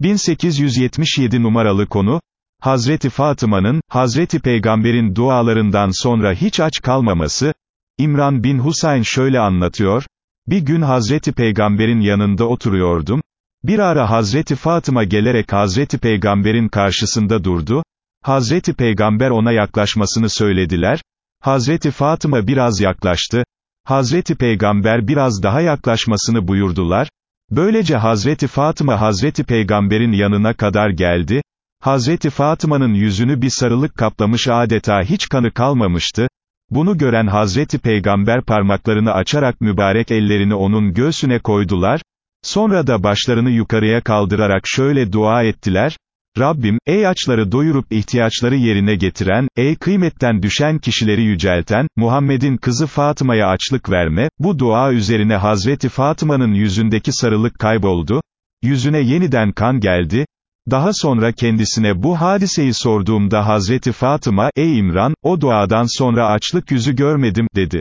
1877 numaralı konu, Hazreti Fatıma'nın, Hazreti Peygamber'in dualarından sonra hiç aç kalmaması, İmran bin Husayn şöyle anlatıyor, bir gün Hazreti Peygamber'in yanında oturuyordum, bir ara Hazreti Fatıma gelerek Hazreti Peygamber'in karşısında durdu, Hazreti Peygamber ona yaklaşmasını söylediler, Hazreti Fatıma biraz yaklaştı, Hazreti Peygamber biraz daha yaklaşmasını buyurdular, böylece Hazreti Fatıma Hazreti Peygamber'in yanına kadar geldi, Hazreti Fatıma'nın yüzünü bir sarılık kaplamış adeta hiç kanı kalmamıştı, bunu gören Hazreti Peygamber parmaklarını açarak mübarek ellerini onun göğsüne koydular, sonra da başlarını yukarıya kaldırarak şöyle dua ettiler, Rabbim, ey açları doyurup ihtiyaçları yerine getiren, ey kıymetten düşen kişileri yücelten, Muhammed'in kızı Fatıma'ya açlık verme, bu dua üzerine Hazreti Fatıma'nın yüzündeki sarılık kayboldu, yüzüne yeniden kan geldi, daha sonra kendisine bu hadiseyi sorduğumda Hazreti Fatıma, ey İmran, o duadan sonra açlık yüzü görmedim, dedi.